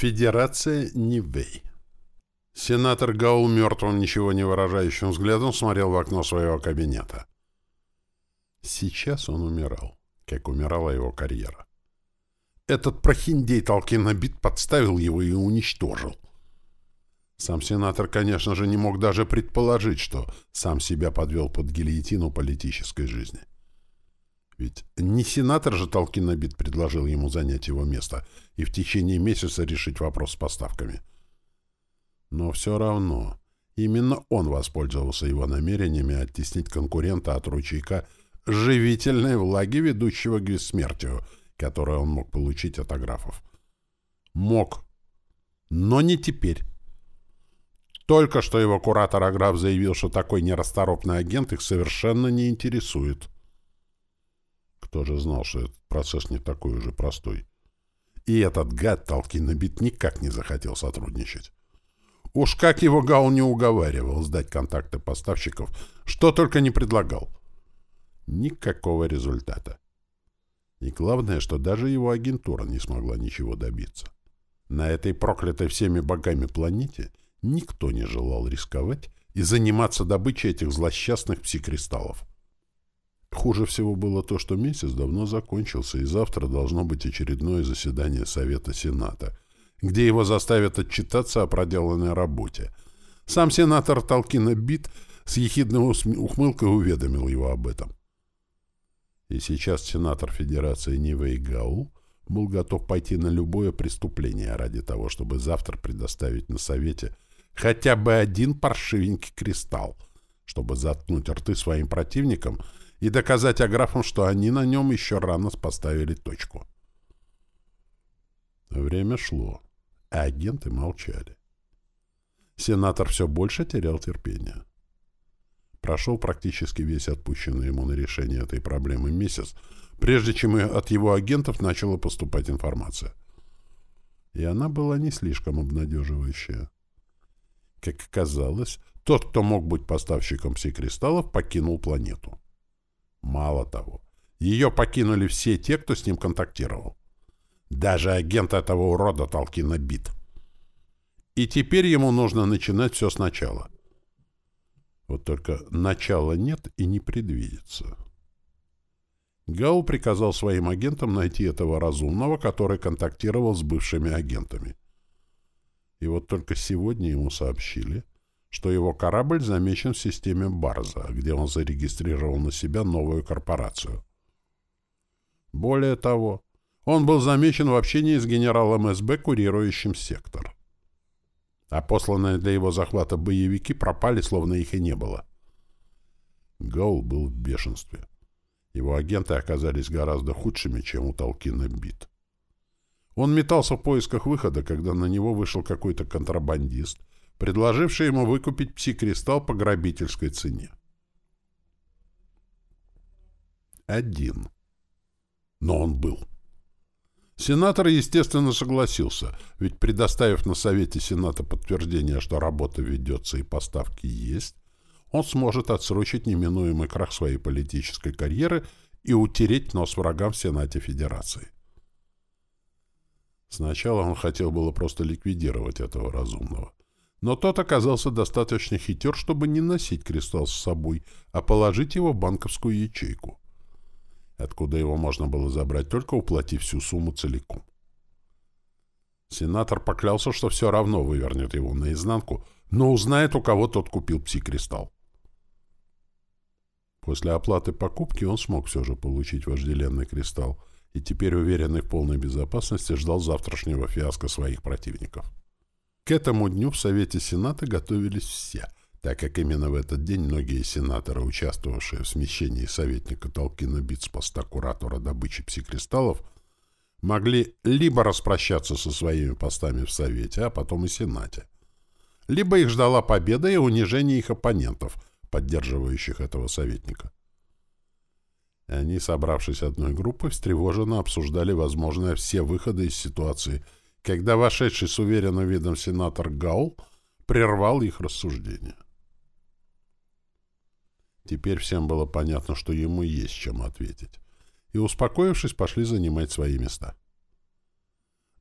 Федерация Нивэй. Сенатор Гаул мертвым, ничего не выражающим взглядом смотрел в окно своего кабинета. Сейчас он умирал, как умирала его карьера. Этот прохиндей Толкинобит подставил его и уничтожил. Сам сенатор, конечно же, не мог даже предположить, что сам себя подвел под гильотину политической жизни. Ведь не сенатор же Толкинобит предложил ему занять его место и в течение месяца решить вопрос с поставками. Но все равно именно он воспользовался его намерениями оттеснить конкурента от ручейка живительной влаги, ведущего к бессмертию, которую он мог получить от аграфов. Мог. Но не теперь. Только что его куратор Аграф заявил, что такой нерасторопный агент их совершенно не интересует. Кто же знал, что этот процесс не такой уже простой? И этот гад Толкинобит никак не захотел сотрудничать. Уж как его Гал не уговаривал сдать контакты поставщиков, что только не предлагал. Никакого результата. И главное, что даже его агентура не смогла ничего добиться. На этой проклятой всеми богами планете никто не желал рисковать и заниматься добычей этих злосчастных псикристаллов. Хуже всего было то, что месяц давно закончился, и завтра должно быть очередное заседание Совета Сената, где его заставят отчитаться о проделанной работе. Сам сенатор Толкина Бит с ехидной ухмылкой уведомил его об этом. И сейчас сенатор Федерации Нивэй Гаул был готов пойти на любое преступление ради того, чтобы завтра предоставить на Совете хотя бы один паршивенький кристалл, чтобы заткнуть рты своим противникам — и доказать аграфам, что они на нем еще рано поставили точку. Время шло, а агенты молчали. Сенатор все больше терял терпение. Прошел практически весь отпущенный ему на решение этой проблемы месяц, прежде чем от его агентов начала поступать информация. И она была не слишком обнадеживающая. Как оказалось, тот, кто мог быть поставщиком пси-кристаллов, покинул планету. Мало того, ее покинули все те, кто с ним контактировал. Даже агент этого урода Толкина бит. И теперь ему нужно начинать все сначала. Вот только начала нет и не предвидится. Гау приказал своим агентам найти этого разумного, который контактировал с бывшими агентами. И вот только сегодня ему сообщили, что его корабль замечен в системе Барза, где он зарегистрировал на себя новую корпорацию. Более того, он был замечен в общении с генералом СБ, курирующим сектор. А посланные для его захвата боевики пропали, словно их и не было. Гоул был в бешенстве. Его агенты оказались гораздо худшими, чем у Толкина Бит. Он метался в поисках выхода, когда на него вышел какой-то контрабандист, предложивший ему выкупить пси-кристалл по грабительской цене. Один. Но он был. Сенатор, естественно, согласился, ведь предоставив на Совете Сената подтверждение, что работа ведется и поставки есть, он сможет отсрочить неминуемый крах своей политической карьеры и утереть нос врагам в Сенате Федерации. Сначала он хотел было просто ликвидировать этого разумного, но тот оказался достаточно хитер, чтобы не носить кристалл с собой, а положить его в банковскую ячейку, откуда его можно было забрать, только уплатив всю сумму целиком. Сенатор поклялся, что все равно вывернет его наизнанку, но узнает, у кого тот купил пси-кристалл. После оплаты покупки он смог все же получить вожделенный кристалл и теперь, уверенный в полной безопасности, ждал завтрашнего фиаско своих противников. К этому дню в Совете Сената готовились все, так как именно в этот день многие сенаторы, участвовавшие в смещении советника Толкина Бит поста куратора добычи псикристаллов, могли либо распрощаться со своими постами в Совете, а потом и Сенате, либо их ждала победа и унижение их оппонентов, поддерживающих этого советника. Они, собравшись одной группой, встревоженно обсуждали возможные все выходы из ситуации – когда вошедший с уверенным видом сенатор Гаул прервал их рассуждения. Теперь всем было понятно, что ему есть чем ответить, и, успокоившись, пошли занимать свои места.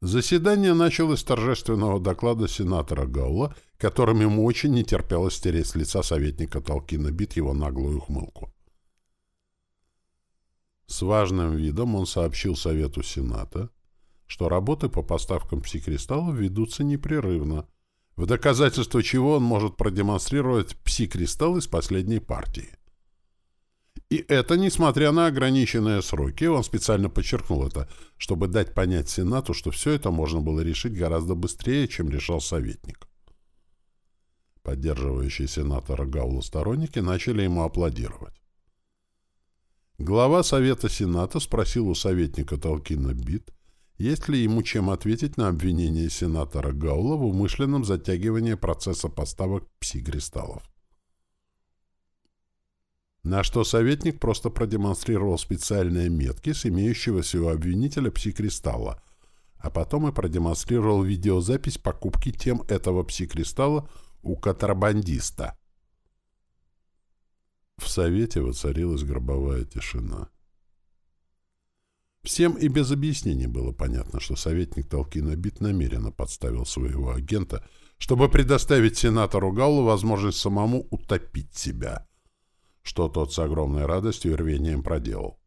Заседание началось с торжественного доклада сенатора Гаула, которым ему очень не терпелось стереть с лица советника Толкина Бит его наглую ухмылку. С важным видом он сообщил Совету Сената, что работы по поставкам пси-кристаллов ведутся непрерывно, в доказательство чего он может продемонстрировать пси-кристалл из последней партии. И это несмотря на ограниченные сроки, он специально подчеркнул это, чтобы дать понять Сенату, что все это можно было решить гораздо быстрее, чем решал советник. Поддерживающие сенатора Гаула сторонники начали ему аплодировать. Глава Совета Сената спросил у советника Толкина Бит, есть ли ему чем ответить на обвинение сенатора Гаула в умышленном затягивании процесса поставок пси-кристаллов. На что советник просто продемонстрировал специальные метки с имеющегося у обвинителя пси-кристалла, а потом и продемонстрировал видеозапись покупки тем этого пси-кристалла у контрабандиста. В совете воцарилась гробовая тишина. Всем и без объяснений было понятно, что советник Толкина Бит намеренно подставил своего агента, чтобы предоставить сенатору Галлу возможность самому утопить себя — что тот с огромной радостью и рвением проделал.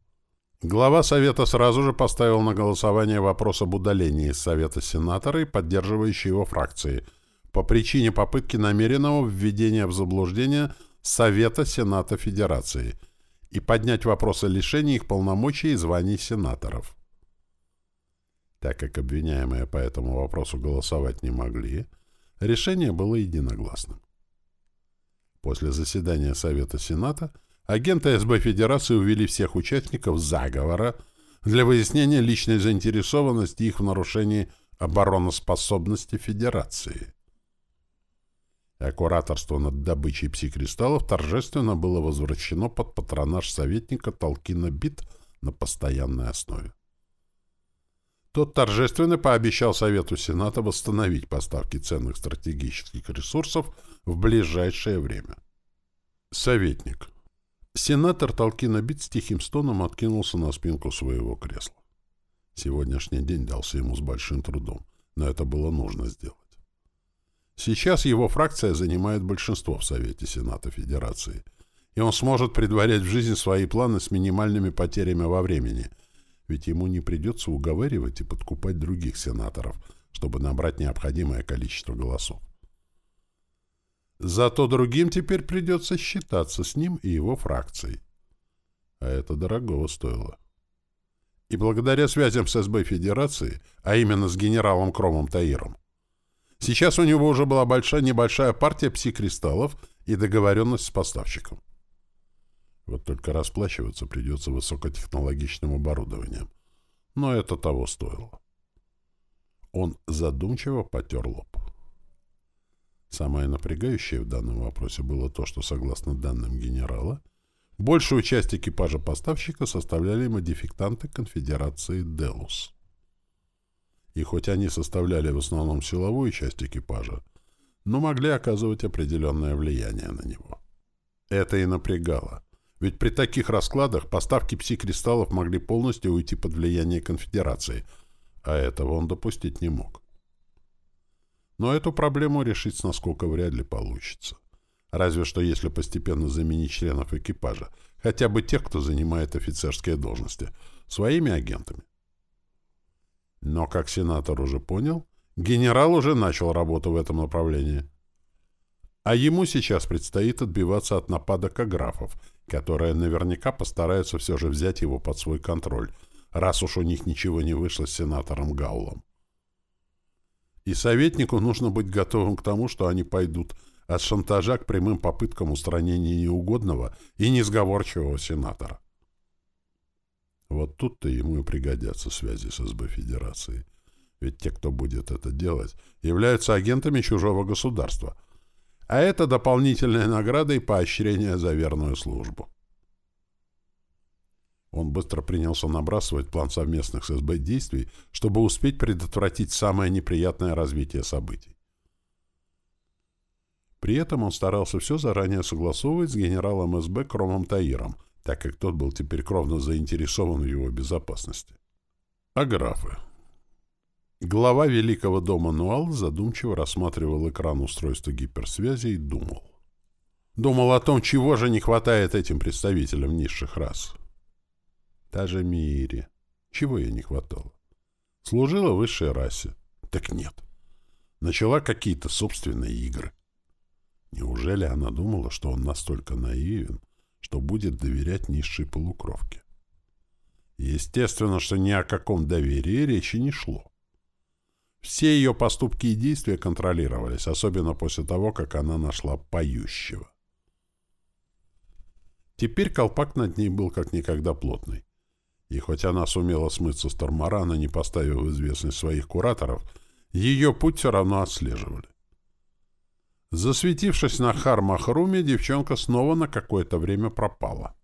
Глава Совета сразу же поставил на голосование вопрос об удалении из Совета сенатора и поддерживающей его фракции по причине попытки намеренного введения в заблуждение Совета Сената Федерации и поднять вопрос о лишении их полномочий и званий сенаторов. Так как обвиняемые по этому вопросу голосовать не могли, решение было единогласным. После заседания Совета Сената агенты СБ Федерации увели всех участников заговора для выяснения личной заинтересованности их в нарушении обороноспособности Федерации. А кураторство над добычей пси-кристаллов торжественно было возвращено под патронаж советника Толкина Бит на постоянной основе. Тот торжественно пообещал Совету Сената восстановить поставки ценных стратегических ресурсов в ближайшее время. Советник. Сенатор Толкина Бит с тихим стоном откинулся на спинку своего кресла. Сегодняшний день дался ему с большим трудом, но это было нужно сделать. Сейчас его фракция занимает большинство в Совете Сената Федерации, и он сможет предварять в жизнь свои планы с минимальными потерями во времени – ведь ему не придется уговаривать и подкупать других сенаторов, чтобы набрать необходимое количество голосов. Зато другим теперь придется считаться с ним и его фракцией. А это дорогого стоило. И благодаря связям с СБ Федерации, а именно с генералом Кромом Таиром, сейчас у него уже была большая небольшая партия пси-кристаллов и договоренность с поставщиком. Вот только расплачиваться придется высокотехнологичным оборудованием. Но это того стоило. Он задумчиво потер лоб. Самое напрягающее в данном вопросе было то, что, согласно данным генерала, большую часть экипажа поставщика составляли модификанты конфедерации «Делус». И хоть они составляли в основном силовую часть экипажа, но могли оказывать определенное влияние на него. Это и напрягало. Ведь при таких раскладах поставки пси-кристаллов могли полностью уйти под влияние конфедерации, а этого он допустить не мог. Но эту проблему решить насколько вряд ли получится. Разве что если постепенно заменить членов экипажа, хотя бы тех, кто занимает офицерские должности, своими агентами. Но, как сенатор уже понял, генерал уже начал работу в этом направлении. А ему сейчас предстоит отбиваться от нападок аграфов, которые наверняка постараются все же взять его под свой контроль, раз уж у них ничего не вышло с сенатором Гаулом. И советнику нужно быть готовым к тому, что они пойдут от шантажа к прямым попыткам устранения неугодного и несговорчивого сенатора. Вот тут-то ему и пригодятся связи с СБ Федерации. Ведь те, кто будет это делать, являются агентами чужого государства — а это дополнительная награда и поощрение за верную службу. Он быстро принялся набрасывать план совместных с СБ действий, чтобы успеть предотвратить самое неприятное развитие событий. При этом он старался все заранее согласовывать с генералом СБ Кромом Таиром, так как тот был теперь кровно заинтересован в его безопасности. А графы? Глава Великого дома Нуал задумчиво рассматривал экран устройства гиперсвязи и думал. Думал о том, чего же не хватает этим представителям низших рас. Та же Мири. Чего ей не хватало? Служила высшей расе. Так нет. Начала какие-то собственные игры. Неужели она думала, что он настолько наивен, что будет доверять низшей полукровке? Естественно, что ни о каком доверии речи не шло. Все ее поступки и действия контролировались, особенно после того, как она нашла поющего. Теперь колпак над ней был как никогда плотный. И хоть она сумела смыться с Тормарана, не поставив в известность своих кураторов, ее путь все равно отслеживали. Засветившись на Хармахруме, девчонка снова на какое-то время пропала.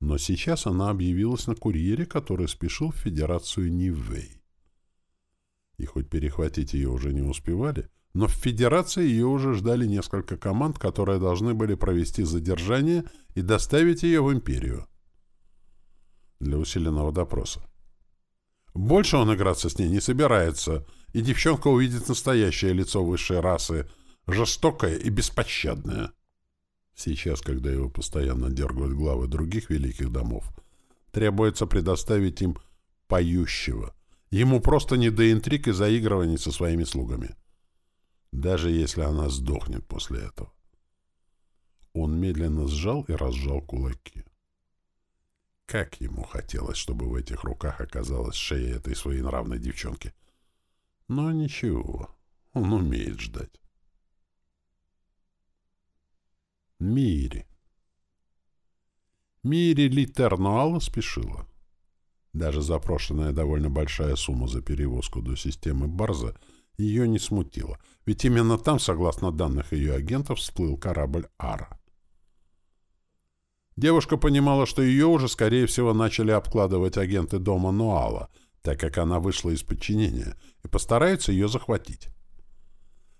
Но сейчас она объявилась на курьере, который спешил в Федерацию Нивэй и хоть перехватить ее уже не успевали, но в Федерации ее уже ждали несколько команд, которые должны были провести задержание и доставить ее в Империю для усиленного допроса. Больше он играться с ней не собирается, и девчонка увидит настоящее лицо высшей расы, жестокое и беспощадное. Сейчас, когда его постоянно дергают главы других великих домов, требуется предоставить им поющего — Ему просто не до интриг и заигрываний со своими слугами. Даже если она сдохнет после этого. Он медленно сжал и разжал кулаки. Как ему хотелось, чтобы в этих руках оказалась шея этой своенравной девчонки. Но ничего, он умеет ждать. Мири. Мири Литернуала спешила. Даже запрошенная довольно большая сумма за перевозку до системы Барза ее не смутила, ведь именно там, согласно данных ее агентов, всплыл корабль «Ара». Девушка понимала, что ее уже, скорее всего, начали обкладывать агенты дома Нуала, так как она вышла из подчинения, и постараются ее захватить.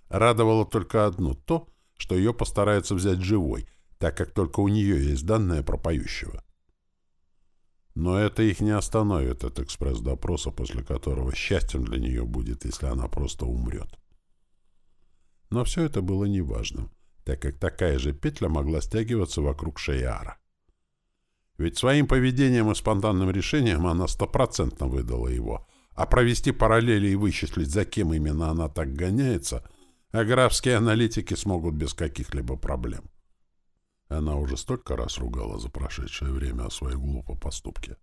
Радовало только одно — то, что ее постараются взять живой, так как только у нее есть данные про поющего. Но это их не остановит от экспресс-допроса, после которого счастьем для нее будет, если она просто умрет. Но все это было неважным, так как такая же петля могла стягиваться вокруг Шейара. Ведь своим поведением и спонтанным решением она стопроцентно выдала его, а провести параллели и вычислить, за кем именно она так гоняется, а графские аналитики смогут без каких-либо проблем. Она уже столько раз ругала за прошедшее время о своей глупой поступке.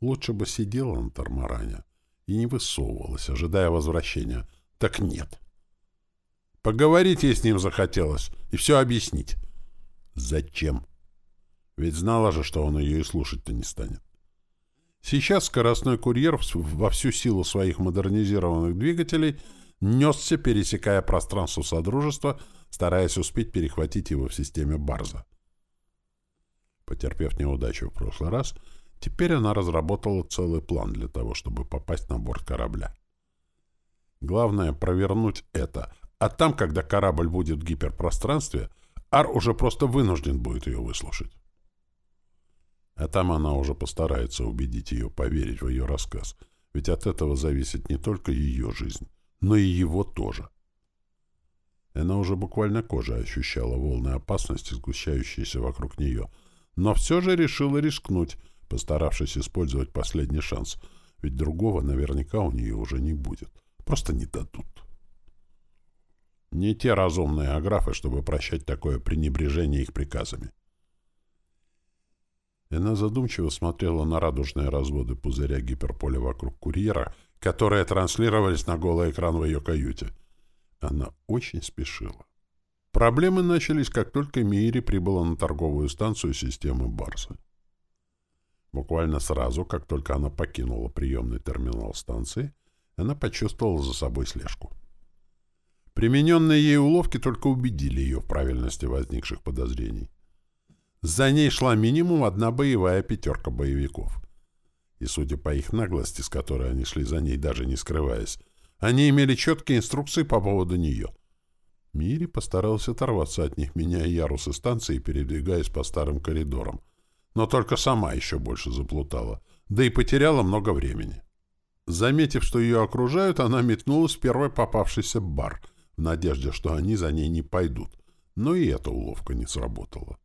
Лучше бы сидела на Тормаране и не высовывалась, ожидая возвращения. Так нет. Поговорить ей с ним захотелось и все объяснить. Зачем? Ведь знала же, что он ее и слушать-то не станет. Сейчас скоростной курьер во всю силу своих модернизированных двигателей несся, пересекая пространство Содружества, стараясь успеть перехватить его в системе Барза. Потерпев неудачу в прошлый раз, теперь она разработала целый план для того, чтобы попасть на борт корабля. Главное — провернуть это, а там, когда корабль будет в гиперпространстве, Ар уже просто вынужден будет ее выслушать. А там она уже постарается убедить ее поверить в ее рассказ, ведь от этого зависит не только ее жизнь, но и его тоже. Она уже буквально кожей ощущала волны опасности, сгущающиеся вокруг нее, но все же решила рискнуть, постаравшись использовать последний шанс, ведь другого наверняка у нее уже не будет. Просто не дадут. Не те разумные аграфы, чтобы прощать такое пренебрежение их приказами. Она задумчиво смотрела на радужные разводы пузыря гиперполя вокруг курьера, которые транслировались на голый экран в ее каюте — она очень спешила. Проблемы начались, как только Мири прибыла на торговую станцию системы Барса. Буквально сразу, как только она покинула приемный терминал станции, она почувствовала за собой слежку. Примененные ей уловки только убедили ее в правильности возникших подозрений. За ней шла минимум одна боевая пятерка боевиков. И, судя по их наглости, с которой они шли за ней, даже не скрываясь, они имели четкие инструкции по поводу нее. Мири постарался оторваться от них, меняя ярусы станции и передвигаясь по старым коридорам. Но только сама еще больше заплутала, да и потеряла много времени. Заметив, что ее окружают, она метнулась в первый попавшийся бар, в надежде, что они за ней не пойдут. Но и эта уловка не сработала.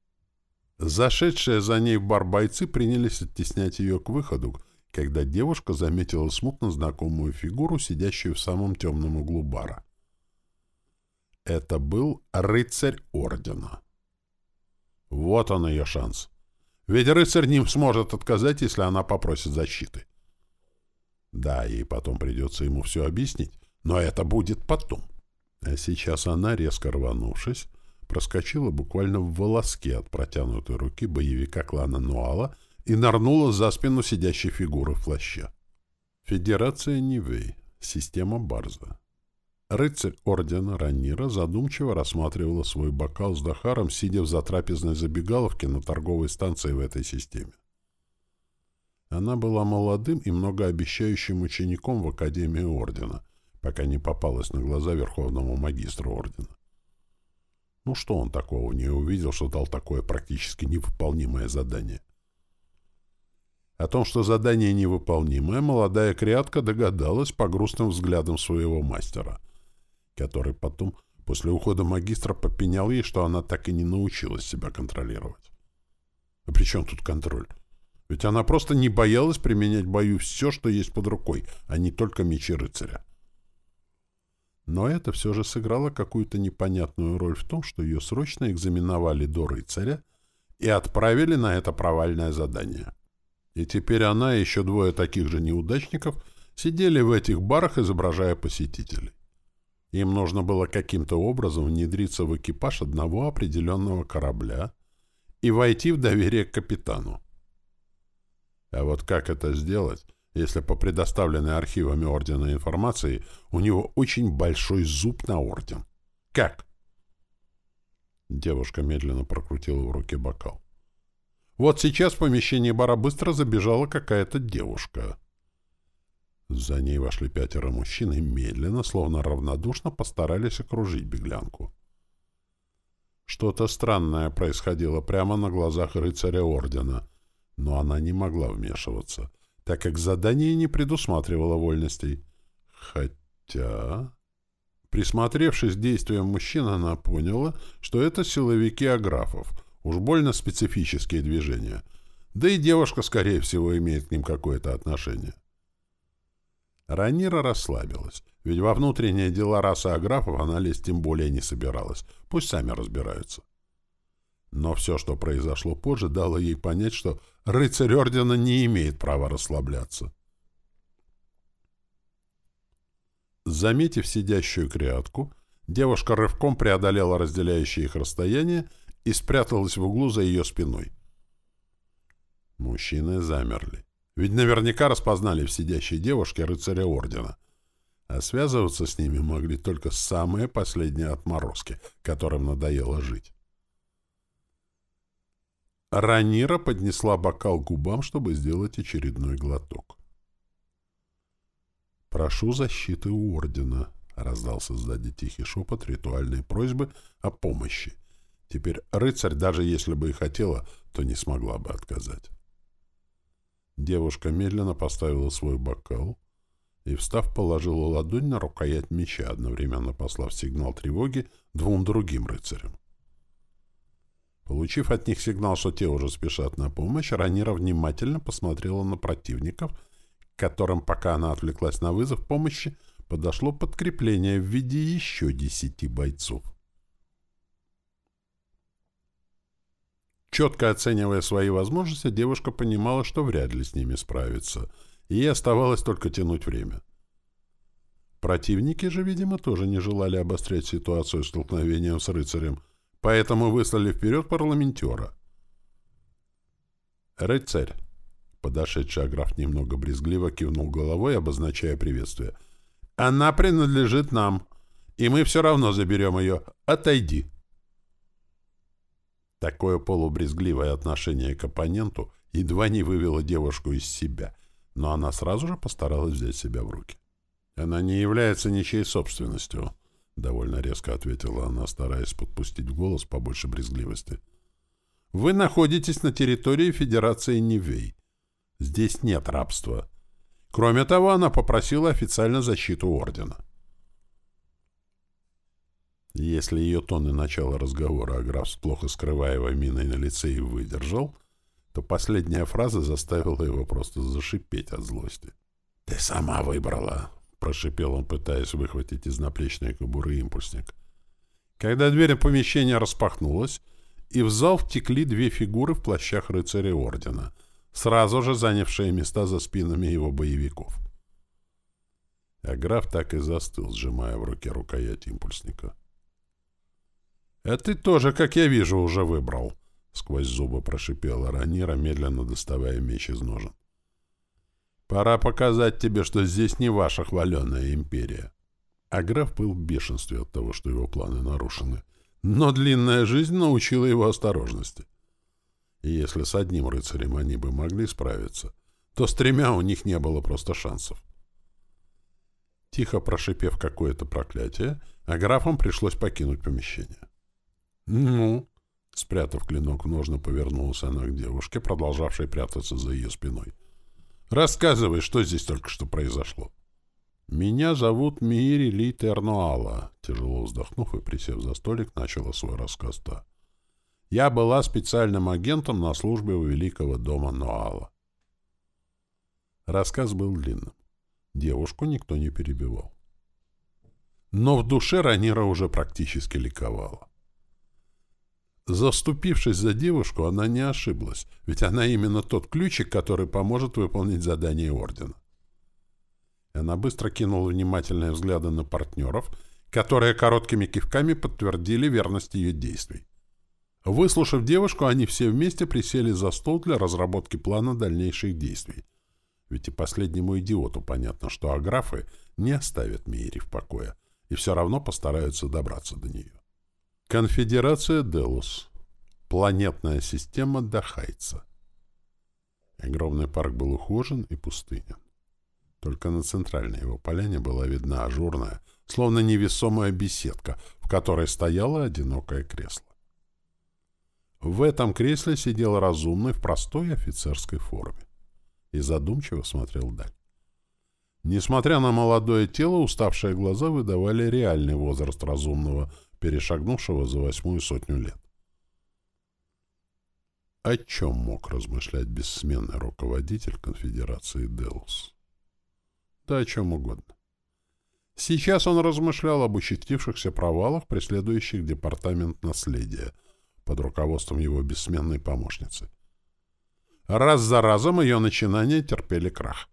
Зашедшие за ней в бар бойцы принялись оттеснять ее к выходу, когда девушка заметила смутно знакомую фигуру, сидящую в самом темном углу бара. Это был рыцарь ордена. Вот он ее шанс. Ведь рыцарь не сможет отказать, если она попросит защиты. Да, ей потом придется ему все объяснить, но это будет потом. А сейчас она, резко рванувшись, проскочила буквально в волоске от протянутой руки боевика клана Нуала и нырнула за спину сидящей фигуры в плаще. Федерация Нивей. Система Барза. Рыцарь ордена Ранира задумчиво рассматривала свой бокал с Дахаром, сидя в затрапезной забегаловке на торговой станции в этой системе. Она была молодым и многообещающим учеником в Академии Ордена, пока не попалась на глаза Верховному Магистру Ордена. Ну что он такого не увидел, что дал такое практически невыполнимое задание? О том, что задание невыполнимое, молодая крятка догадалась по грустным взглядам своего мастера, который потом, после ухода магистра, попенял ей, что она так и не научилась себя контролировать. А при чем тут контроль? Ведь она просто не боялась применять в бою все, что есть под рукой, а не только мечи рыцаря. Но это все же сыграло какую-то непонятную роль в том, что ее срочно экзаменовали до рыцаря и отправили на это провальное задание. И теперь она и еще двое таких же неудачников сидели в этих барах, изображая посетителей. Им нужно было каким-то образом внедриться в экипаж одного определенного корабля и войти в доверие к капитану. А вот как это сделать, если по предоставленной архивами Ордена информации у него очень большой зуб на Орден? Как? Девушка медленно прокрутила в руке бокал. Вот сейчас в помещении бара быстро забежала какая-то девушка. За ней вошли пятеро мужчин и медленно, словно равнодушно, постарались окружить беглянку. Что-то странное происходило прямо на глазах рыцаря Ордена — но она не могла вмешиваться, так как задание не предусматривало вольностей. Хотя... Присмотревшись к действиям мужчин, она поняла, что это силовики аграфов, уж больно специфические движения. Да и девушка, скорее всего, имеет к ним какое-то отношение. Ранира расслабилась, ведь во внутренние дела расы аграфов она лезть тем более не собиралась. Пусть сами разбираются. Но все, что произошло позже, дало ей понять, что рыцарь ордена не имеет права расслабляться. Заметив сидящую крятку, девушка рывком преодолела разделяющее их расстояние и спряталась в углу за ее спиной. Мужчины замерли. Ведь наверняка распознали в сидящей девушке рыцаря ордена. А связываться с ними могли только самые последние отморозки, которым надоело жить. Ранира поднесла бокал к губам, чтобы сделать очередной глоток. «Прошу защиты у Ордена», — раздался сзади тихий шепот ритуальной просьбы о помощи. Теперь рыцарь, даже если бы и хотела, то не смогла бы отказать. Девушка медленно поставила свой бокал и, встав, положила ладонь на рукоять меча, одновременно послав сигнал тревоги двум другим рыцарям. Получив от них сигнал, что те уже спешат на помощь, Ранира внимательно посмотрела на противников, которым, пока она отвлеклась на вызов помощи, подошло подкрепление в виде еще десяти бойцов. Четко оценивая свои возможности, девушка понимала, что вряд ли с ними справится, и ей оставалось только тянуть время. Противники же, видимо, тоже не желали обострять ситуацию столкновением с рыцарем, поэтому выслали вперед парламентера. «Рыцарь!» Подошедший Аграф немного брезгливо кивнул головой, обозначая приветствие. «Она принадлежит нам, и мы все равно заберем ее. Отойди!» Такое полубрезгливое отношение к оппоненту едва не вывело девушку из себя, но она сразу же постаралась взять себя в руки. Она не является ничьей собственностью, — довольно резко ответила она, стараясь подпустить в голос побольше брезгливости. «Вы находитесь на территории Федерации Нивей. Здесь нет рабства. Кроме того, она попросила официально защиту ордена. Если ее тон и начало разговора граф с плохо скрываемой миной на лице и выдержал, то последняя фраза заставила его просто зашипеть от злости. «Ты сама выбрала!» — прошипел он, пытаясь выхватить из наплечной кобуры импульсник. Когда дверь помещения распахнулась, и в зал втекли две фигуры в плащах рыцарей ордена, сразу же занявшие места за спинами его боевиков. А граф так и застыл, сжимая в руке рукоять импульсника. «А ты тоже, как я вижу, уже выбрал», — сквозь зубы прошипела Ранира, медленно доставая меч из ножен. «Пора показать тебе, что здесь не ваша хваленая империя». А граф был в бешенстве от того, что его планы нарушены. Но длинная жизнь научила его осторожности. И если с одним рыцарем они бы могли справиться, то с тремя у них не было просто шансов. Тихо прошипев какое-то проклятие, а графам пришлось покинуть помещение. «Ну?» — спрятав клинок в ножны, повернулась она к девушке, продолжавшей прятаться за ее спиной. «Рассказывай, что здесь только что произошло». «Меня зовут Мири Ли Тернуала», — тяжело вздохнув и присев за столик, начала свой рассказ та. «Я была специальным агентом на службе у Великого дома Нуала». Рассказ был длинным. Девушку никто не перебивал. Но в душе Ранира уже практически ликовала. Заступившись за девушку, она не ошиблась, ведь она именно тот ключик, который поможет выполнить задание Ордена. Она быстро кинула внимательные взгляды на партнеров, которые короткими кивками подтвердили верность ее действий. Выслушав девушку, они все вместе присели за стол для разработки плана дальнейших действий. Ведь и последнему идиоту понятно, что аграфы не оставят Мири в покое и все равно постараются добраться до нее. Конфедерация Делус. Планетная система Дахайца. Огромный парк был ухожен и пустынен. Только на центральной его поляне была видна ажурная, словно невесомая беседка, в которой стояло одинокое кресло. В этом кресле сидел разумный в простой офицерской форме и задумчиво смотрел вдаль. Несмотря на молодое тело, уставшие глаза выдавали реальный возраст разумного — перешагнувшего за восьмую сотню лет. О чем мог размышлять бессменный руководитель конфедерации Делус? Да о чем угодно. Сейчас он размышлял об участившихся провалах, преследующих департамент наследия под руководством его бессменной помощницы. Раз за разом ее начинания терпели крах.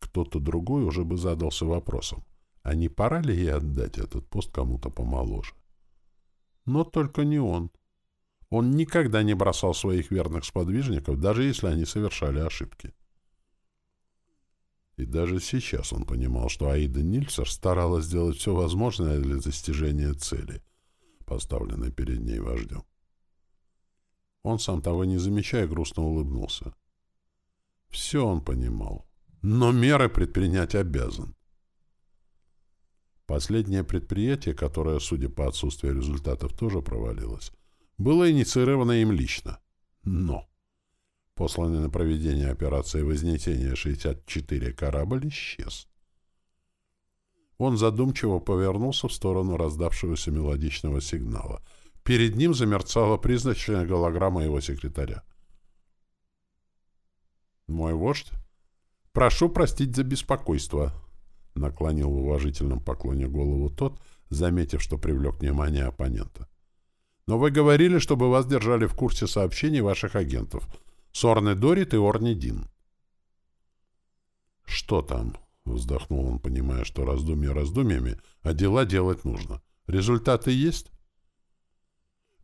Кто-то другой уже бы задался вопросом, а не пора ли ей отдать этот пост кому-то помоложе? Но только не он. Он никогда не бросал своих верных сподвижников, даже если они совершали ошибки. И даже сейчас он понимал, что Аида Нильцер старалась сделать все возможное для достижения цели, поставленной перед ней вождем. Он, сам того не замечая, грустно улыбнулся. Все он понимал, но меры предпринять обязан. Последнее предприятие, которое, судя по отсутствию результатов, тоже провалилось, было инициировано им лично. Но посланный на проведение операции Вознесения 64 корабль исчез. Он задумчиво повернулся в сторону раздавшегося мелодичного сигнала. Перед ним замерцала призрачная голограмма его секретаря. «Мой вождь, прошу простить за беспокойство», — наклонил в уважительном поклоне голову тот, заметив, что привлек внимание оппонента. «Но вы говорили, чтобы вас держали в курсе сообщений ваших агентов. Сорны Дорит и Орни Дин». «Что там?» — вздохнул он, понимая, что раздумья раздумьями, а дела делать нужно. «Результаты есть?»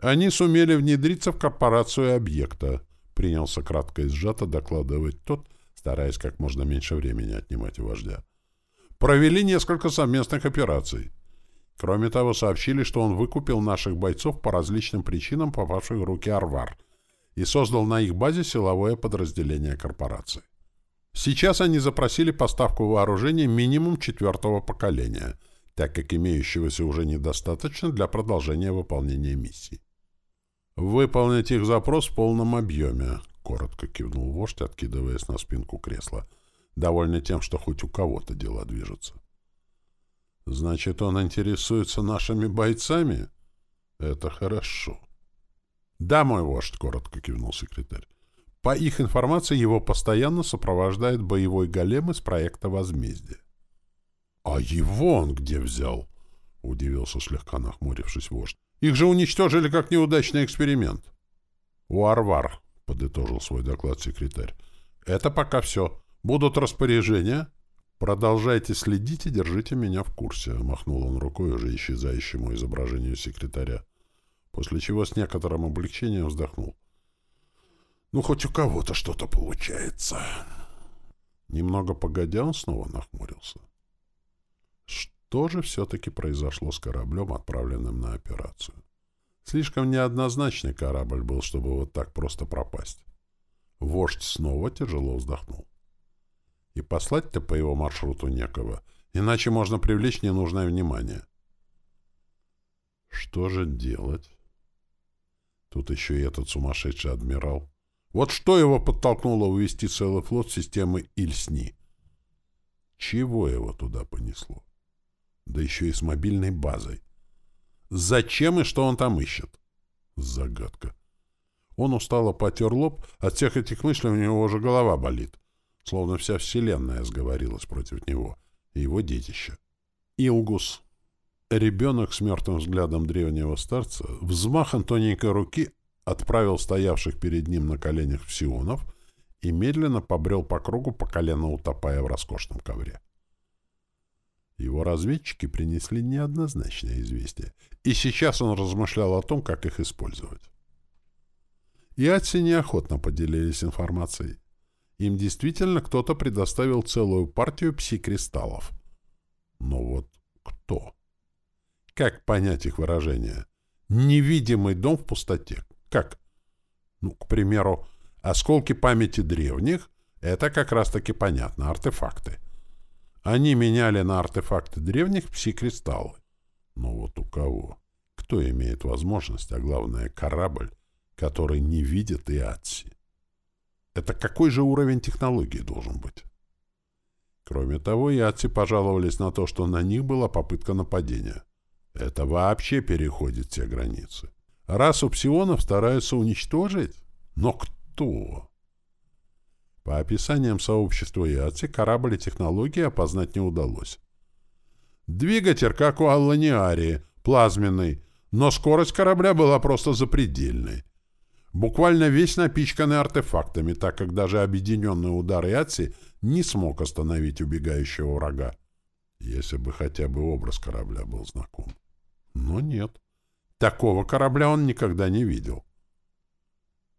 «Они сумели внедриться в корпорацию объекта», — принялся кратко и сжато докладывать тот, стараясь как можно меньше времени отнимать у вождя провели несколько совместных операций. Кроме того, сообщили, что он выкупил наших бойцов по различным причинам, попавших в руки Арвар, и создал на их базе силовое подразделение корпорации. Сейчас они запросили поставку вооружения минимум четвертого поколения, так как имеющегося уже недостаточно для продолжения выполнения миссии. «Выполнить их запрос в полном объеме», — коротко кивнул вождь, откидываясь на спинку кресла — довольный тем, что хоть у кого-то дела движутся. Значит, он интересуется нашими бойцами? Это хорошо. Да, мой вождь, коротко кивнул секретарь. По их информации, его постоянно сопровождает боевой голем из проекта «Возмездие». «А его он где взял?» — удивился слегка нахмурившись вождь. «Их же уничтожили как неудачный эксперимент». «Уарвар», — подытожил свой доклад секретарь. «Это пока все. Будут распоряжения?» «Продолжайте следить и держите меня в курсе», — махнул он рукой уже исчезающему изображению секретаря, после чего с некоторым облегчением вздохнул. «Ну, хоть у кого-то что-то получается». Немного погодя, он снова нахмурился. Что же все-таки произошло с кораблем, отправленным на операцию? Слишком неоднозначный корабль был, чтобы вот так просто пропасть. Вождь снова тяжело вздохнул. И послать-то по его маршруту некого, иначе можно привлечь ненужное внимание. Что же делать? Тут еще и этот сумасшедший адмирал. Вот что его подтолкнуло увести целый флот системы Ильсни? Чего его туда понесло? Да еще и с мобильной базой. Зачем и что он там ищет? Загадка. Он устало потер лоб, от всех этих мыслей у него уже голова болит словно вся вселенная сговорилась против него и его детища. Илгус. Ребенок с мертвым взглядом древнего старца взмахом тоненькой руки отправил стоявших перед ним на коленях псионов и медленно побрел по кругу, по колено утопая в роскошном ковре. Его разведчики принесли неоднозначное известие, и сейчас он размышлял о том, как их использовать. И Атси неохотно поделились информацией. Им действительно кто-то предоставил целую партию пси-кристаллов. Но вот кто? Как понять их выражение? Невидимый дом в пустоте. Как? Ну, к примеру, осколки памяти древних — это как раз-таки понятно, артефакты. Они меняли на артефакты древних пси-кристаллы. Но вот у кого? Кто имеет возможность, а главное, корабль, который не видит и Атси? Это какой же уровень технологии должен быть? Кроме того, яйцы пожаловались на то, что на них была попытка нападения. Это вообще переходит все границы. Расу псионов стараются уничтожить? Но кто? По описаниям сообщества Яци, корабль и технологии опознать не удалось. Двигатель, как у Алланиарии, плазменный, но скорость корабля была просто запредельной. Буквально весь напичканный артефактами, так как даже объединенный удар Ятси не смог остановить убегающего врага. Если бы хотя бы образ корабля был знаком. Но нет. Такого корабля он никогда не видел.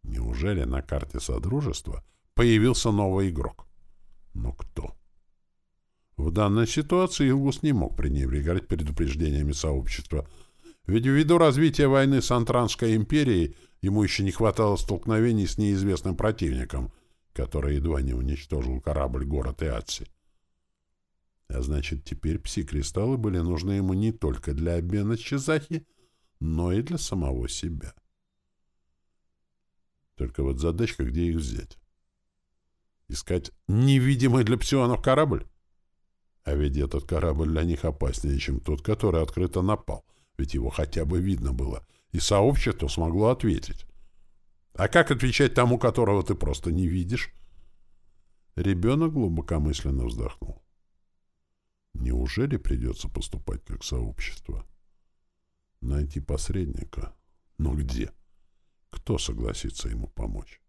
Неужели на карте Содружества появился новый игрок? Но кто? В данной ситуации Илгус не мог пренебрегать предупреждениями сообщества, ведь ввиду развития войны с Антранской империей Ему еще не хватало столкновений с неизвестным противником, который едва не уничтожил корабль город Иатси. А значит, теперь пси-кристаллы были нужны ему не только для обмена Чизахи, но и для самого себя. Только вот задачка, где их взять? Искать невидимый для псионов корабль? А ведь этот корабль для них опаснее, чем тот, который открыто напал, ведь его хотя бы видно было — и сообщество смогло ответить. А как отвечать тому, которого ты просто не видишь? Ребенок глубокомысленно вздохнул. Неужели придется поступать как сообщество? Найти посредника? Но где? Кто согласится ему помочь?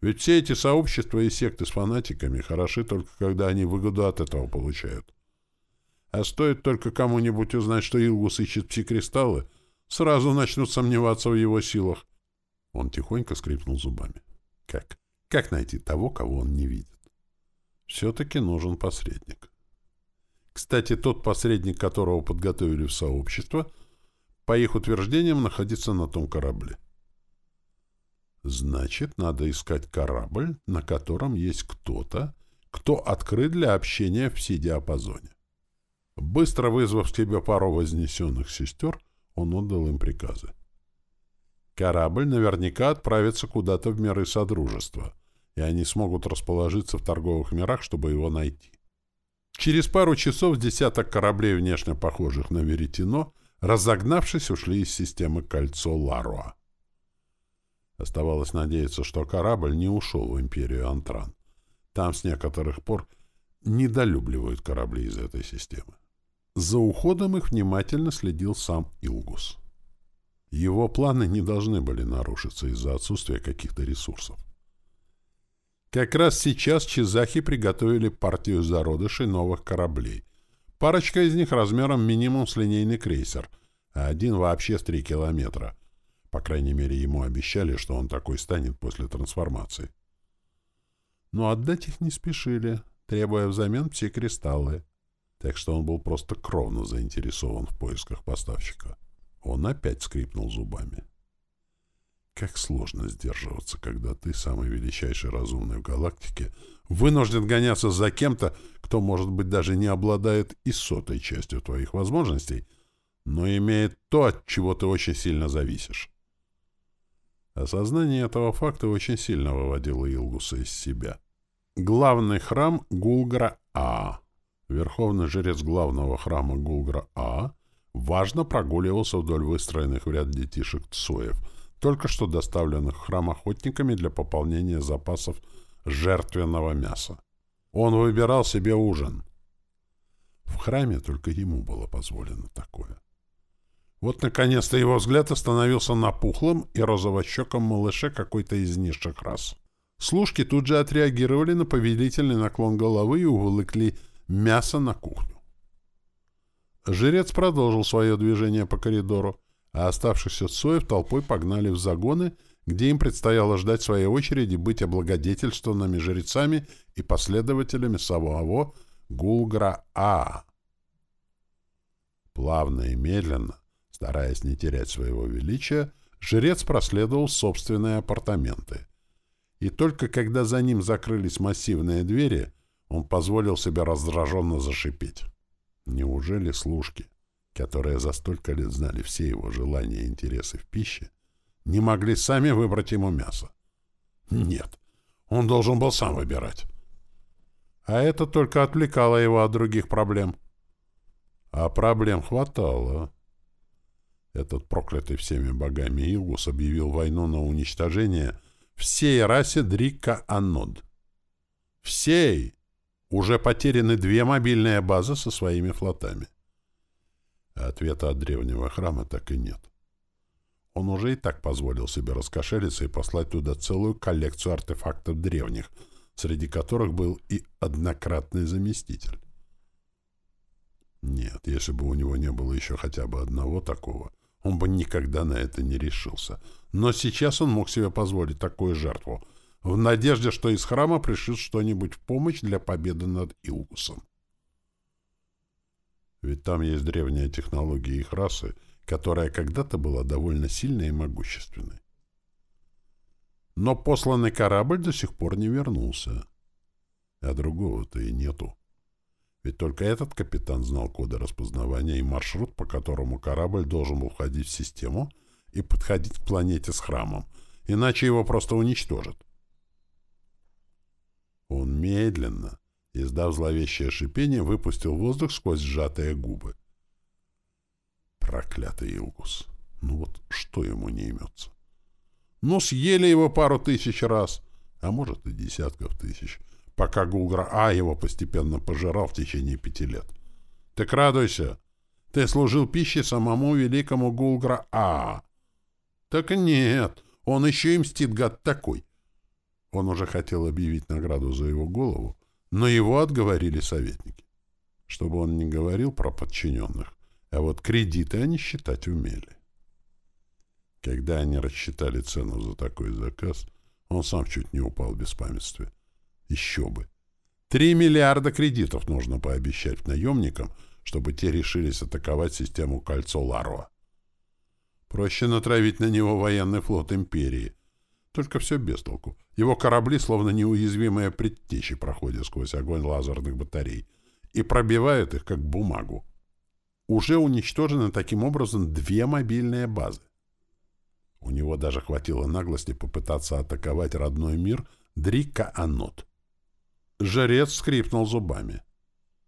Ведь все эти сообщества и секты с фанатиками хороши только когда они выгоду от этого получают. А стоит только кому-нибудь узнать, что Илгус ищет пси-кристаллы, сразу начнут сомневаться в его силах. Он тихонько скрипнул зубами. Как? Как найти того, кого он не видит? Все-таки нужен посредник. Кстати, тот посредник, которого подготовили в сообщество, по их утверждениям, находится на том корабле. Значит, надо искать корабль, на котором есть кто-то, кто открыт для общения в пси-диапазоне. Быстро вызвав к себе пару вознесенных сестер, он отдал им приказы. Корабль наверняка отправится куда-то в миры Содружества, и они смогут расположиться в торговых мирах, чтобы его найти. Через пару часов десяток кораблей, внешне похожих на веретено, разогнавшись, ушли из системы кольцо Ларуа. Оставалось надеяться, что корабль не ушел в империю Антран. Там с некоторых пор недолюбливают корабли из этой системы. За уходом их внимательно следил сам Илгус. Его планы не должны были нарушиться из-за отсутствия каких-то ресурсов. Как раз сейчас чизахи приготовили партию зародышей новых кораблей. Парочка из них размером минимум с линейный крейсер, а один вообще с 3 километра. По крайней мере, ему обещали, что он такой станет после трансформации. Но отдать их не спешили, требуя взамен все кристаллы. Так что он был просто кровно заинтересован в поисках поставщика. Он опять скрипнул зубами. Как сложно сдерживаться, когда ты, самый величайший разумный в галактике, вынужден гоняться за кем-то, кто, может быть, даже не обладает и сотой частью твоих возможностей, но имеет то, от чего ты очень сильно зависишь. Осознание этого факта очень сильно выводило Илгуса из себя. Главный храм Гулгра-А. Верховный жрец главного храма Гулгра-А важно прогуливался вдоль выстроенных в ряд детишек Цоев, только что доставленных в храм охотниками для пополнения запасов жертвенного мяса. Он выбирал себе ужин. В храме только ему было позволено такое. Вот, наконец-то, его взгляд остановился на пухлом и розовощеком малыше какой-то из низших рас. Служки тут же отреагировали на повелительный наклон головы и уволокли мясо на кухню. Жрец продолжил свое движение по коридору, а оставшихся цоев толпой погнали в загоны, где им предстояло ждать своей очереди быть облагодетельствованными жрецами и последователями самого Гулгра-А. Плавно и медленно, Стараясь не терять своего величия, жрец проследовал собственные апартаменты. И только когда за ним закрылись массивные двери, он позволил себе раздраженно зашипеть. Неужели служки, которые за столько лет знали все его желания и интересы в пище, не могли сами выбрать ему мясо? Нет, он должен был сам выбирать. А это только отвлекало его от других проблем. А проблем хватало. Этот проклятый всеми богами Илгус объявил войну на уничтожение всей расе Дрика-Анод. Всей! Уже потеряны две мобильные базы со своими флотами. Ответа от древнего храма так и нет. Он уже и так позволил себе раскошелиться и послать туда целую коллекцию артефактов древних, среди которых был и однократный заместитель. Нет, если бы у него не было еще хотя бы одного такого, он бы никогда на это не решился. Но сейчас он мог себе позволить такую жертву, в надежде, что из храма пришлют что-нибудь в помощь для победы над Илгусом. Ведь там есть древняя технология их расы, которая когда-то была довольно сильной и могущественной. Но посланный корабль до сих пор не вернулся. А другого-то и нету. Ведь только этот капитан знал коды распознавания и маршрут, по которому корабль должен был входить в систему и подходить к планете с храмом, иначе его просто уничтожат. Он медленно, издав зловещее шипение, выпустил воздух сквозь сжатые губы. Проклятый Илгус! Ну вот что ему не имется? Ну, съели его пару тысяч раз, а может и десятков тысяч пока Гулгра-А его постепенно пожирал в течение пяти лет. Так радуйся, ты служил пищей самому великому Гулгра-А. Так нет, он еще и мстит, гад такой. Он уже хотел объявить награду за его голову, но его отговорили советники. Чтобы он не говорил про подчиненных, а вот кредиты они считать умели. Когда они рассчитали цену за такой заказ, он сам чуть не упал в беспамятстве. Еще бы. Три миллиарда кредитов нужно пообещать наемникам, чтобы те решились атаковать систему кольцо Ларуа. Проще натравить на него военный флот империи. Только все без толку. Его корабли, словно неуязвимые предтечи, проходят сквозь огонь лазерных батарей и пробивают их, как бумагу. Уже уничтожены таким образом две мобильные базы. У него даже хватило наглости попытаться атаковать родной мир Дрика-анот. Жрец скрипнул зубами.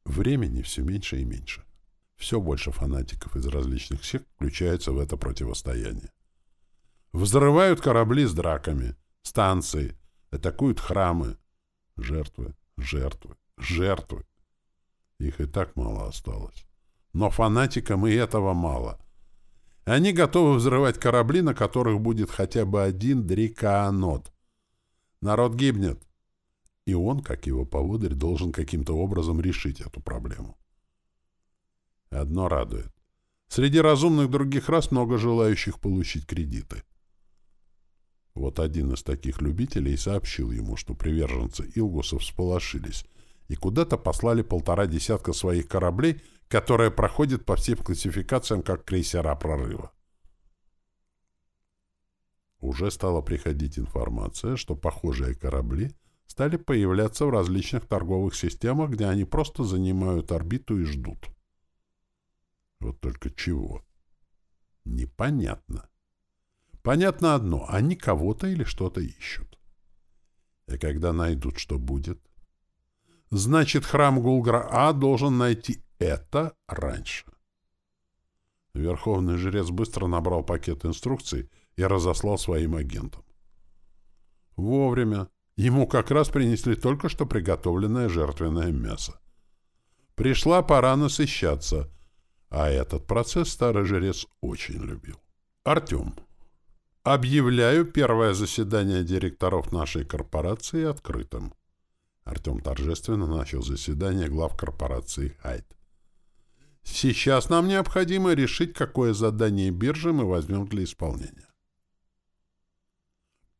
Времени все меньше и меньше. Все больше фанатиков из различных сект включаются в это противостояние. Взрывают корабли с драками, станции, атакуют храмы. Жертвы, жертвы, жертвы. Их и так мало осталось. Но фанатикам и этого мало. Они готовы взрывать корабли, на которых будет хотя бы один дрикаанот. Народ гибнет. И он, как его поводырь, должен каким-то образом решить эту проблему. Одно радует. Среди разумных других рас много желающих получить кредиты. Вот один из таких любителей сообщил ему, что приверженцы Илгуса всполошились и куда-то послали полтора десятка своих кораблей, которые проходят по всем классификациям как крейсера прорыва. Уже стала приходить информация, что похожие корабли стали появляться в различных торговых системах, где они просто занимают орбиту и ждут. Вот только чего? Непонятно. Понятно одно — они кого-то или что-то ищут. И когда найдут, что будет? Значит, храм Гулгра-А должен найти это раньше. Верховный жрец быстро набрал пакет инструкций и разослал своим агентам. Вовремя. Ему как раз принесли только что приготовленное жертвенное мясо. Пришла пора насыщаться, а этот процесс старый жрец очень любил. Артем. Объявляю первое заседание директоров нашей корпорации открытым. Артем торжественно начал заседание глав корпорации «Хайд». Сейчас нам необходимо решить, какое задание биржи мы возьмем для исполнения.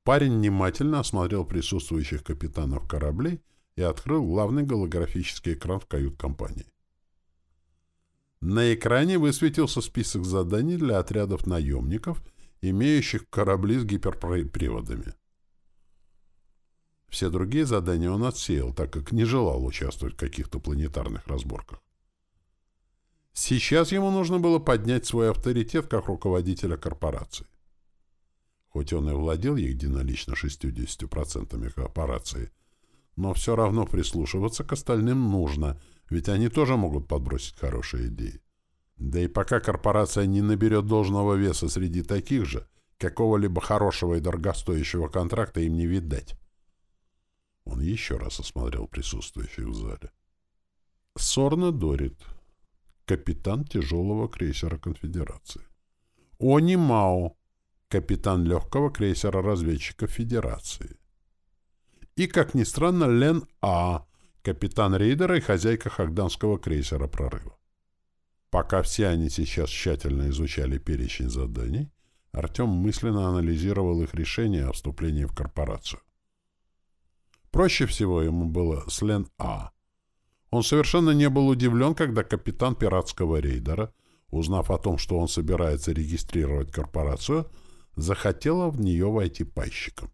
Парень внимательно осмотрел присутствующих капитанов кораблей и открыл главный голографический экран в кают-компании. На экране высветился список заданий для отрядов наемников, имеющих корабли с гиперприводами. Все другие задания он отсеял, так как не желал участвовать в каких-то планетарных разборках. Сейчас ему нужно было поднять свой авторитет как руководителя корпорации. Хоть он и владел единолично 60% корпорации, но все равно прислушиваться к остальным нужно, ведь они тоже могут подбросить хорошие идеи. Да и пока корпорация не наберет должного веса среди таких же, какого-либо хорошего и дорогостоящего контракта им не видать. Он еще раз осмотрел присутствующих в зале. Сорна Дорит, капитан тяжелого крейсера Конфедерации. Они Мао, капитан легкого крейсера-разведчика Федерации. И, как ни странно, Лен А, капитан рейдера и хозяйка хагданского крейсера «Прорыва». Пока все они сейчас тщательно изучали перечень заданий, Артем мысленно анализировал их решение о вступлении в корпорацию. Проще всего ему было с Лен А. Он совершенно не был удивлен, когда капитан пиратского рейдера, узнав о том, что он собирается регистрировать корпорацию, захотела в нее войти пайщиком.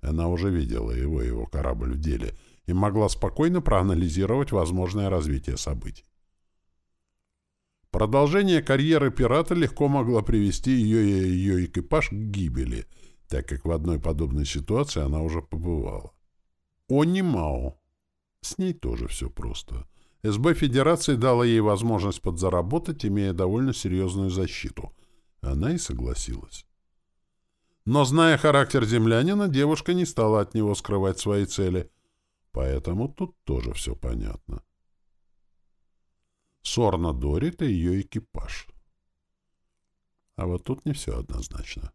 Она уже видела его и его корабль в деле и могла спокойно проанализировать возможное развитие событий. Продолжение карьеры пирата легко могло привести ее и ее экипаж к гибели, так как в одной подобной ситуации она уже побывала. Они Мао. С ней тоже все просто. СБ Федерации дала ей возможность подзаработать, имея довольно серьезную защиту. Она и согласилась. Но, зная характер землянина, девушка не стала от него скрывать свои цели. Поэтому тут тоже все понятно. Сорна Дорит и ее экипаж. А вот тут не все однозначно.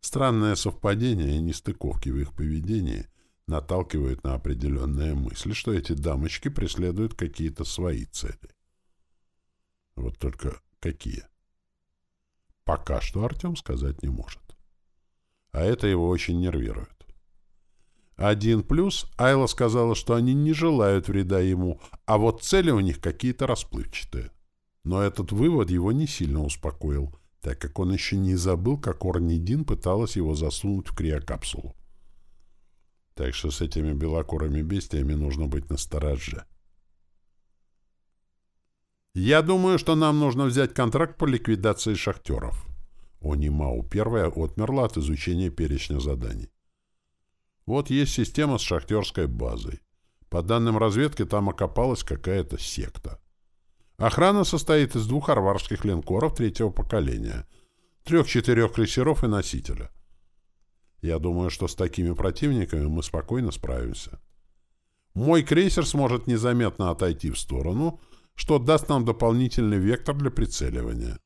Странное совпадение и нестыковки в их поведении наталкивают на определенные мысли, что эти дамочки преследуют какие-то свои цели. Вот только какие? Пока что Артем сказать не может. А это его очень нервирует. Один плюс, Айла сказала, что они не желают вреда ему, а вот цели у них какие-то расплывчатые. Но этот вывод его не сильно успокоил, так как он еще не забыл, как Орнидин пыталась его засунуть в криокапсулу. Так что с этими белокурыми бестиями нужно быть настороже. «Я думаю, что нам нужно взять контракт по ликвидации шахтеров». Онимау первая отмерла от изучения перечня заданий. Вот есть система с шахтерской базой. По данным разведки, там окопалась какая-то секта. Охрана состоит из двух арварских линкоров третьего поколения, трех-четырех крейсеров и носителя. Я думаю, что с такими противниками мы спокойно справимся. Мой крейсер сможет незаметно отойти в сторону, что даст нам дополнительный вектор для прицеливания.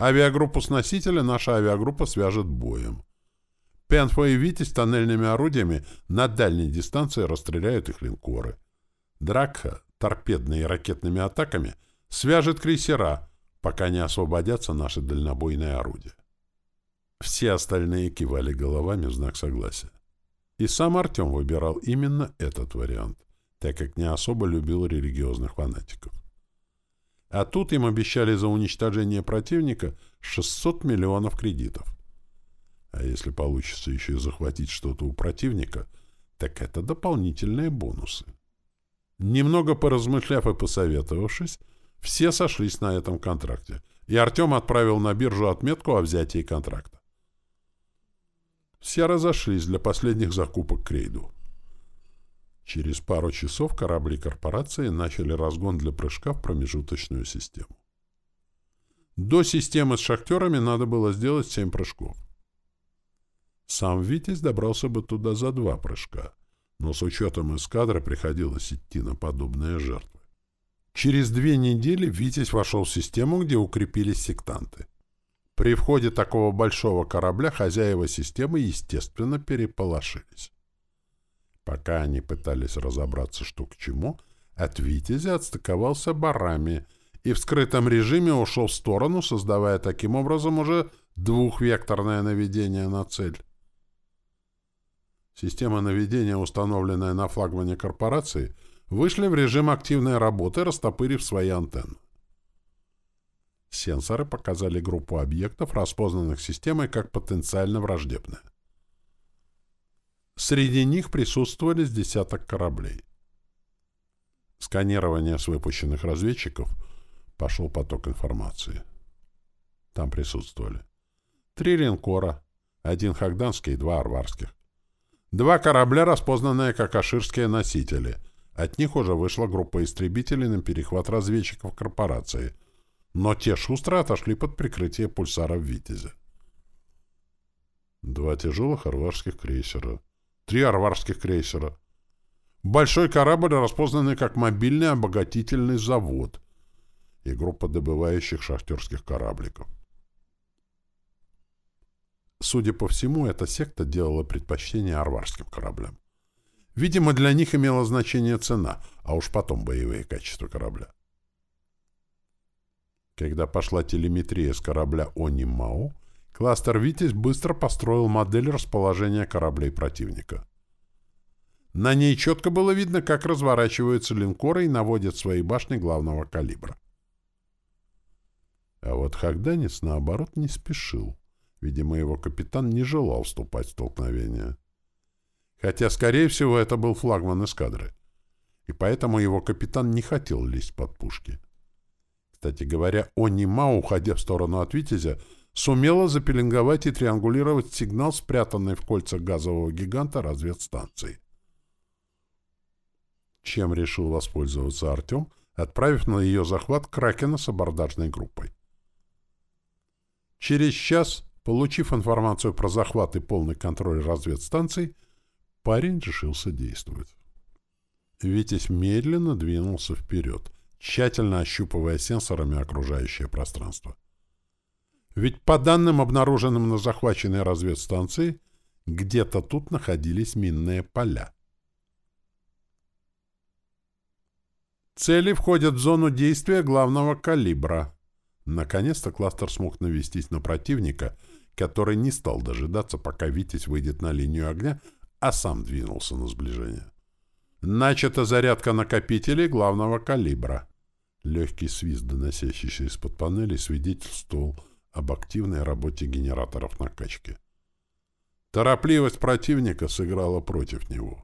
Авиагруппу с носителя наша авиагруппа свяжет боем. Пенфо и Витязь тоннельными орудиями на дальней дистанции расстреляют их линкоры. Дракха торпедными и ракетными атаками свяжет крейсера, пока не освободятся наши дальнобойные орудия. Все остальные кивали головами в знак согласия. И сам Артем выбирал именно этот вариант, так как не особо любил религиозных фанатиков. А тут им обещали за уничтожение противника 600 миллионов кредитов. А если получится еще и захватить что-то у противника, так это дополнительные бонусы. Немного поразмышляв и посоветовавшись, все сошлись на этом контракте, и Артем отправил на биржу отметку о взятии контракта. Все разошлись для последних закупок к рейду. Через пару часов корабли корпорации начали разгон для прыжка в промежуточную систему. До системы с шахтерами надо было сделать семь прыжков. Сам «Витязь» добрался бы туда за два прыжка, но с учетом эскадры приходилось идти на подобные жертвы. Через две недели «Витязь» вошел в систему, где укрепились сектанты. При входе такого большого корабля хозяева системы, естественно, переполошились. Пока они пытались разобраться, что к чему, от «Витязя» отстыковался барами и в скрытом режиме ушел в сторону, создавая таким образом уже двухвекторное наведение на цель. Система наведения, установленная на флагмане корпорации, вышли в режим активной работы, растопырив свои антенны. Сенсоры показали группу объектов, распознанных системой как потенциально враждебные. Среди них присутствовали с десяток кораблей. Сканирование с выпущенных разведчиков пошел поток информации. Там присутствовали три линкора, один хагданский и два арварских. Два корабля, распознанные как аширские носители. От них уже вышла группа истребителей на перехват разведчиков корпорации. Но те шустро отошли под прикрытие пульсаров «Витязя». Два тяжелых арварских крейсера. Три арварских крейсера. Большой корабль, распознанный как мобильный обогатительный завод. И группа добывающих шахтерских корабликов. Судя по всему, эта секта делала предпочтение арварским кораблям. Видимо, для них имело значение цена, а уж потом боевые качества корабля. Когда пошла телеметрия с корабля «Они-Мау», кластер «Витязь» быстро построил модель расположения кораблей противника. На ней четко было видно, как разворачиваются линкоры и наводят свои башни главного калибра. А вот Хагданец, наоборот, не спешил. Видимо, его капитан не желал вступать в столкновение. Хотя, скорее всего, это был флагман эскадры. И поэтому его капитан не хотел лезть под пушки. Кстати говоря, Онима, уходя в сторону от «Витязя», сумела запеленговать и триангулировать сигнал, спрятанный в кольцах газового гиганта разведстанции. Чем решил воспользоваться Артем, отправив на ее захват Кракена с абордажной группой. Через час Получив информацию про захват и полный контроль разведстанций, парень решился действовать. Витязь медленно двинулся вперед, тщательно ощупывая сенсорами окружающее пространство. Ведь по данным, обнаруженным на захваченной разведстанции, где-то тут находились минные поля. Цели входят в зону действия главного калибра. Наконец-то кластер смог навестись на противника — который не стал дожидаться, пока Витязь выйдет на линию огня, а сам двинулся на сближение. Начата зарядка накопителей главного калибра. Легкий свист, доносящийся из-под панели, свидетельствовал об активной работе генераторов накачки. Торопливость противника сыграла против него.